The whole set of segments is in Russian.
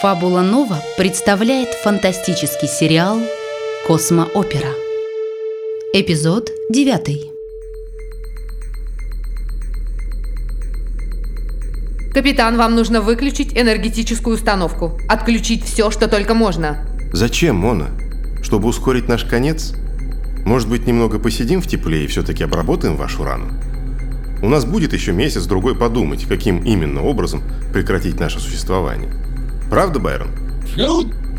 Фабула Нова представляет фантастический сериал «Космоопера». Эпизод 9. Капитан, вам нужно выключить энергетическую установку. Отключить все, что только можно. Зачем, Мона? Чтобы ускорить наш конец? Может быть, немного посидим в тепле и все-таки обработаем вашу рану? У нас будет еще месяц-другой подумать, каким именно образом прекратить наше существование. Правда, Байрон?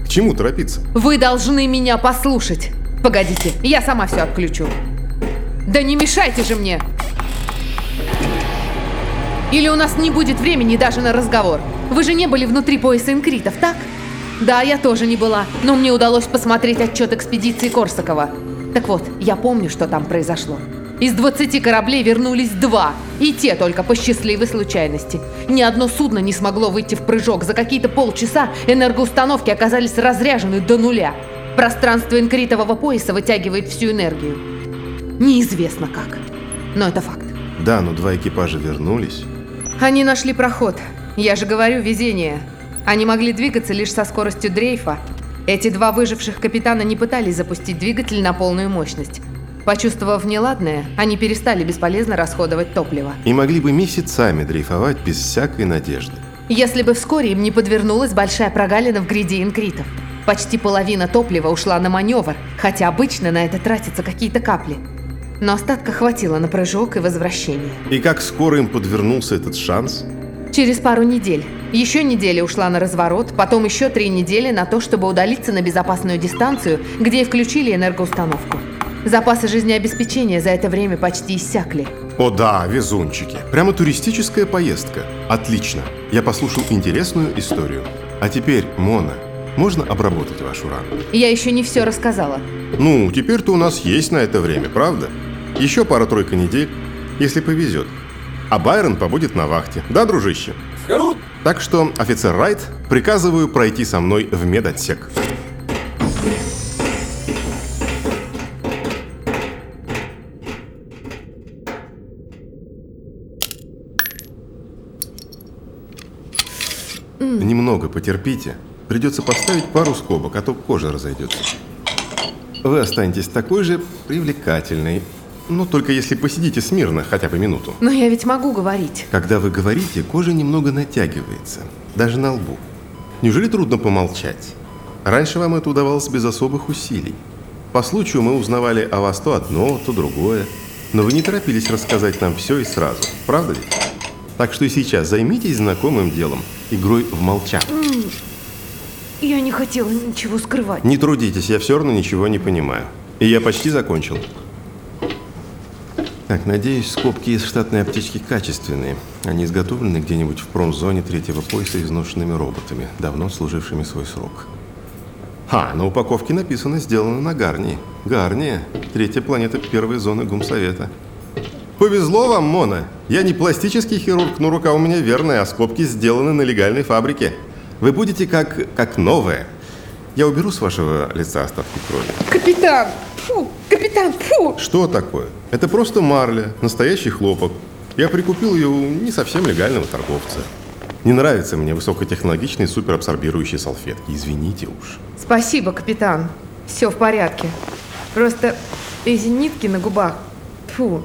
К чему торопиться? Вы должны меня послушать. Погодите, я сама все отключу. Да не мешайте же мне! Или у нас не будет времени даже на разговор. Вы же не были внутри пояса инкритов, так? Да, я тоже не была, но мне удалось посмотреть отчет экспедиции Корсакова. Так вот, я помню, что там произошло. Из 20 кораблей вернулись два, и те только по счастливой случайности. Ни одно судно не смогло выйти в прыжок. За какие-то полчаса энергоустановки оказались разряжены до нуля. Пространство инкритового пояса вытягивает всю энергию. Неизвестно как, но это факт. Да, но два экипажа вернулись. Они нашли проход. Я же говорю, везение. Они могли двигаться лишь со скоростью дрейфа. Эти два выживших капитана не пытались запустить двигатель на полную мощность. Почувствовав неладное, они перестали бесполезно расходовать топливо. И могли бы месяцами дрейфовать без всякой надежды. Если бы вскоре им не подвернулась большая прогалина в гряде инкритов. Почти половина топлива ушла на маневр, хотя обычно на это тратятся какие-то капли. Но остатка хватило на прыжок и возвращение. И как скоро им подвернулся этот шанс? Через пару недель. Еще неделя ушла на разворот, потом еще три недели на то, чтобы удалиться на безопасную дистанцию, где и включили энергоустановку. Запасы жизнеобеспечения за это время почти иссякли. О да, везунчики. Прямо туристическая поездка. Отлично. Я послушал интересную историю. А теперь, Мона, можно обработать вашу рану? Я еще не все рассказала. Ну, теперь-то у нас есть на это время, правда? Еще пара-тройка недель, если повезет. А Байрон побудет на вахте. Да, дружище? Так что, офицер Райт, приказываю пройти со мной в медотсек. Немного потерпите. Придется поставить пару скобок, а то кожа разойдется. Вы останетесь такой же привлекательной. Ну, только если посидите смирно хотя бы минуту. Но я ведь могу говорить. Когда вы говорите, кожа немного натягивается. Даже на лбу. Неужели трудно помолчать? Раньше вам это удавалось без особых усилий. По случаю мы узнавали о вас то одно, то другое. Но вы не торопились рассказать нам все и сразу. Правда ведь? Так что и сейчас займитесь знакомым делом. Игрой в молча. Я не хотела ничего скрывать. Не трудитесь, я все равно ничего не понимаю. И я почти закончил. Так, надеюсь, скобки из штатной аптечки качественные. Они изготовлены где-нибудь в промзоне третьего пояса изношенными роботами, давно служившими свой срок. А, на упаковке написано «Сделано на Гарнии». Гарния – третья планета первой зоны Гумсовета. Повезло вам, Мона. Я не пластический хирург, но рука у меня верная, а скобки сделаны на легальной фабрике. Вы будете как, как новая. Я уберу с вашего лица остатки крови. Капитан! Фу! Капитан, фу! Что такое? Это просто марля, настоящий хлопок. Я прикупил ее у не совсем легального торговца. Не нравятся мне высокотехнологичные суперабсорбирующие салфетки. Извините уж. Спасибо, капитан. Все в порядке. Просто эти нитки на губах. Фу.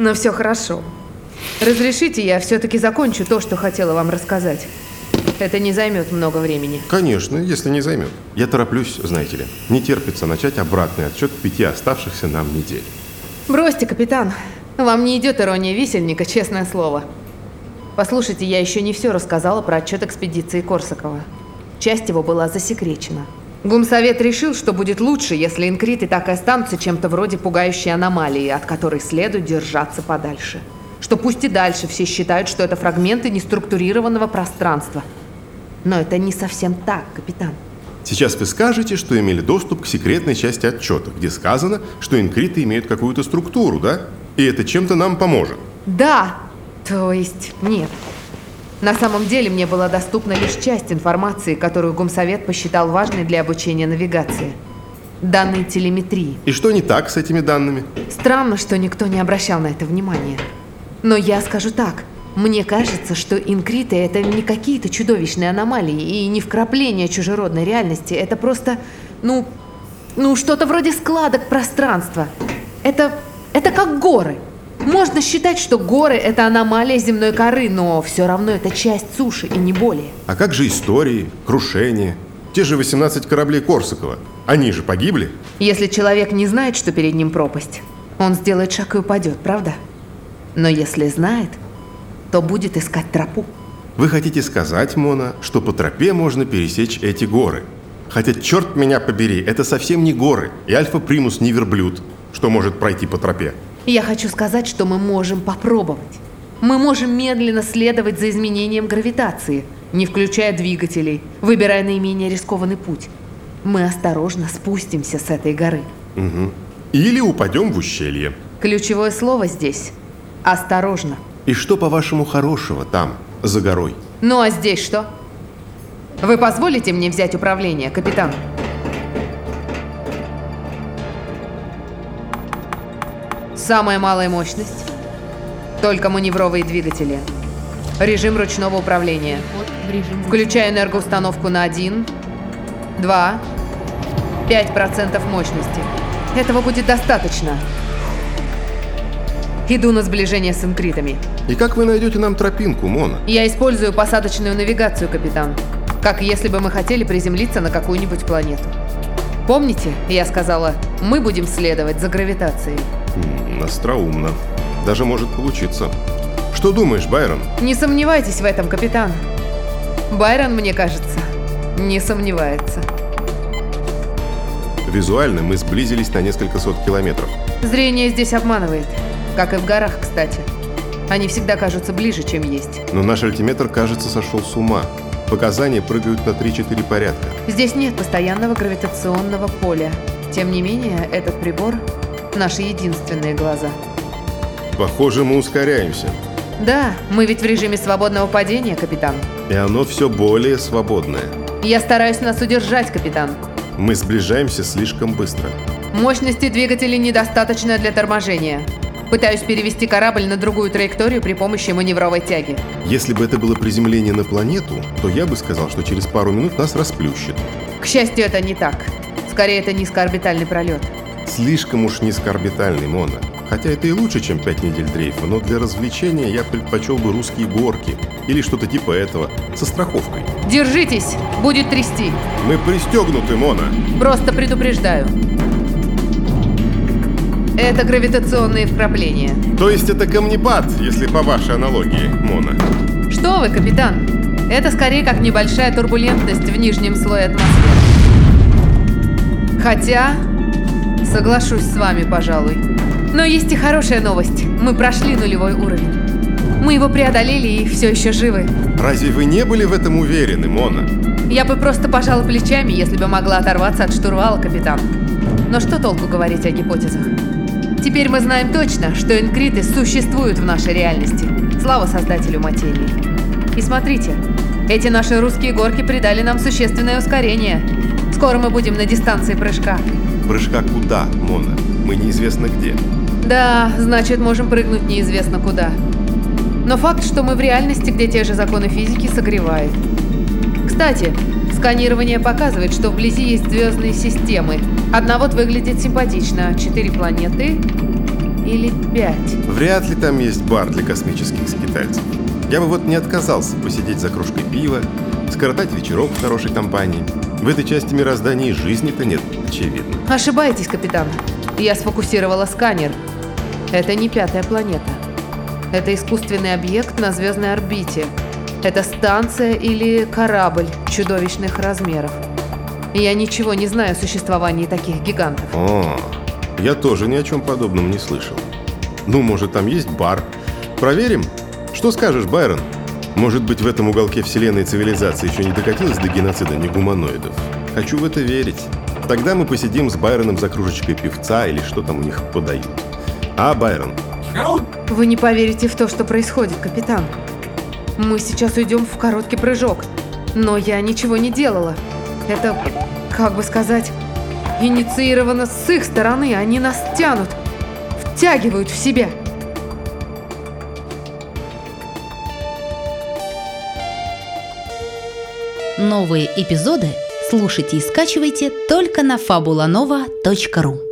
Но все хорошо. Разрешите, я все-таки закончу то, что хотела вам рассказать. Это не займет много времени. Конечно, если не займет. Я тороплюсь, знаете ли. Не терпится начать обратный отчет пяти оставшихся нам недель. Бросьте, капитан. Вам не идет ирония висельника, честное слово. Послушайте, я еще не все рассказала про отчет экспедиции Корсакова. Часть его была засекречена. Гумсовет решил, что будет лучше, если инкриты так и останутся чем-то вроде пугающей аномалии, от которой следует держаться подальше. Что пусть и дальше все считают, что это фрагменты неструктурированного пространства. Но это не совсем так, капитан. Сейчас вы скажете, что имели доступ к секретной части отчета, где сказано, что инкриты имеют какую-то структуру, да? И это чем-то нам поможет. Да, то есть нет. На самом деле мне была доступна лишь часть информации, которую Гумсовет посчитал важной для обучения навигации. Данные телеметрии. И что не так с этими данными? Странно, что никто не обращал на это внимания. Но я скажу так. Мне кажется, что инкриты — это не какие-то чудовищные аномалии и не вкрапление чужеродной реальности. Это просто, ну, ну что-то вроде складок пространства. Это, это как горы. Можно считать, что горы — это аномалия земной коры, но все равно это часть суши и не более. А как же истории, крушения? Те же 18 кораблей Корсакова. Они же погибли? Если человек не знает, что перед ним пропасть, он сделает шаг и упадет, правда? Но если знает, то будет искать тропу. Вы хотите сказать, Мона, что по тропе можно пересечь эти горы? Хотя, черт меня побери, это совсем не горы, и Альфа-Примус не верблюд, что может пройти по тропе. Я хочу сказать, что мы можем попробовать. Мы можем медленно следовать за изменением гравитации, не включая двигателей, выбирая наименее рискованный путь. Мы осторожно спустимся с этой горы. Угу. Или упадем в ущелье. Ключевое слово здесь – осторожно. И что, по-вашему, хорошего там, за горой? Ну а здесь что? Вы позволите мне взять управление, капитан? Самая малая мощность. Только маневровые двигатели. Режим ручного управления. Включаю энергоустановку на 1, 2, 5% мощности. Этого будет достаточно. Иду на сближение с инкритами. И как вы найдете нам тропинку, Мона? Я использую посадочную навигацию, капитан. Как если бы мы хотели приземлиться на какую-нибудь планету. Помните, я сказала, мы будем следовать за гравитацией. Остроумно. Даже может получиться. Что думаешь, Байрон? Не сомневайтесь в этом, капитан. Байрон, мне кажется, не сомневается. Визуально мы сблизились на несколько сот километров. Зрение здесь обманывает. Как и в горах, кстати. Они всегда кажутся ближе, чем есть. Но наш альтиметр, кажется, сошел с ума. Показания прыгают на 3-4 порядка. Здесь нет постоянного гравитационного поля. Тем не менее, этот прибор – наши единственные глаза. Похоже, мы ускоряемся. Да, мы ведь в режиме свободного падения, капитан. И оно все более свободное. Я стараюсь нас удержать, капитан. Мы сближаемся слишком быстро. Мощности двигателей недостаточно для торможения. Пытаюсь перевести корабль на другую траекторию при помощи маневровой тяги. Если бы это было приземление на планету, то я бы сказал, что через пару минут нас расплющит. К счастью, это не так. Скорее, это низкоорбитальный пролет. Слишком уж низкоорбитальный, Мона. Хотя это и лучше, чем пять недель дрейфа, но для развлечения я предпочел бы русские горки или что-то типа этого, со страховкой. Держитесь! Будет трясти. Мы пристегнуты, Мона. Просто предупреждаю. Это гравитационные вкрапления. То есть это камнепад, если по вашей аналогии, Мона. Что вы, капитан? Это скорее как небольшая турбулентность в нижнем слое атмосферы. Хотя, соглашусь с вами, пожалуй. Но есть и хорошая новость. Мы прошли нулевой уровень. Мы его преодолели и все еще живы. Разве вы не были в этом уверены, Мона? Я бы просто пожала плечами, если бы могла оторваться от штурвала, капитан. Но что толку говорить о гипотезах? Теперь мы знаем точно, что инкриты существуют в нашей реальности. Слава создателю материи. И смотрите, эти наши русские горки придали нам существенное ускорение. Скоро мы будем на дистанции прыжка. Прыжка куда, Мона? Мы неизвестно где. Да, значит, можем прыгнуть неизвестно куда. Но факт, что мы в реальности, где те же законы физики, согревает. Кстати, сканирование показывает, что вблизи есть звездные системы. Одна вот выглядит симпатично. Четыре планеты или пять. Вряд ли там есть бар для космических скитальцев. Я бы вот не отказался посидеть за кружкой пива, скоротать вечерок в хорошей компании. В этой части мироздания и жизни-то нет, очевидно. Ошибаетесь, капитан. Я сфокусировала сканер. Это не пятая планета. Это искусственный объект на звездной орбите. Это станция или корабль чудовищных размеров. Я ничего не знаю о существовании таких гигантов. О, я тоже ни о чем подобном не слышал. Ну, может, там есть бар? Проверим? Что скажешь, Байрон? Может быть, в этом уголке вселенной цивилизация еще не докатилась до геноцида негуманоидов? Хочу в это верить. Тогда мы посидим с Байроном за кружечкой певца или что там у них подают. А, Байрон, Вы не поверите в то, что происходит, капитан. Мы сейчас уйдем в короткий прыжок. Но я ничего не делала. Это, как бы сказать, инициировано с их стороны. Они нас тянут, втягивают в себя. Новые эпизоды слушайте и скачивайте только на fabulanova.ru